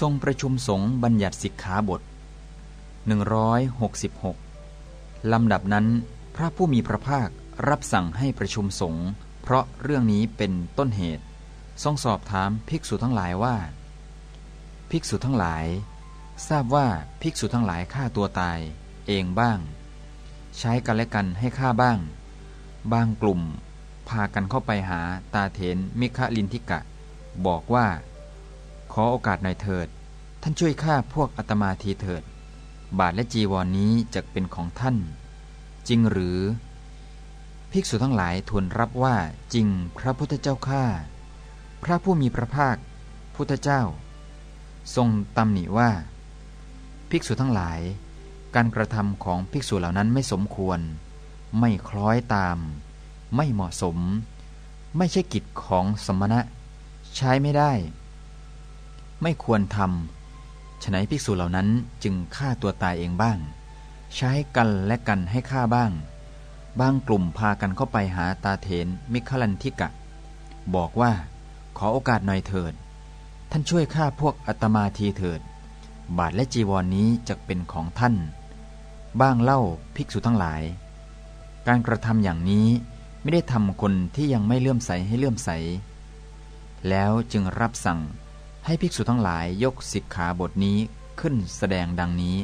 ทรงประชุมสงฆ์บัญญัติสิกขาบท 166 ลำดับนั้น พระผู้มีพระภาครับสั่งให้ประชุมสงฆ์เพราะเรื่องนี้เป็นต้นเหตุ ทรงสอบถามภิกษุทั้งหลายว่า ภิกษุทั้งหลาย ทราบว่าภิกษุทั้งหลายฆ่าตัวตาย เองบ้าง ใช้กันและกันให้ฆ่าบ้าง บางกลุ่ม พากันเข้าไปหาตาเถนมิคลินทิกะ บอกว่า ขอโอกาสหน่อยเถิด ท่านช่วยฆ่าพวกอาตมาทีเถิด บาทและจีวรนนี้จะเป็นของท่าน จริงหรือ ภิกษุทั้งหลายทูลรับว่าจริงพระพุทธเจ้าข้าพระผู้มีพระภาค พุทธเจ้า ทรงตำหนิว่า ภิกษุทั้งหลาย การกระทำของภิกษุเหล่านั้นไม่สมควร ไม่คล้อยตาม ไม่เหมาะสม ไม่ใช่กิจของสมณะ ใช้ไม่ได้ ไม่ควรทำฉนัยภิกษุเหล่านั้นจึงฆ่าตัวตายเองบ้าง ใช้กันและกันให้ฆ่าบ้าง บางกลุ่มพากันเข้าไปหาตาเถนมิคลันทิกะ บอกว่า ขอโอกาสหน่อยเถิด ท่านช่วยฆ่าพวกอัตมาทีเถิด บาทและจีวรนนี้จะเป็นของท่าน บ้างเล่าภิกษุทั้งหลาย การกระทำอย่างนี้ไม่ได้ทำคนที่ยังไม่เลื่อมใสให้เลื่อมใส แล้วจึงรับสั่ง ให้ภิกษุทั้งหลายยกสิกขาบทนี้ขึ้นแสดงดังนี้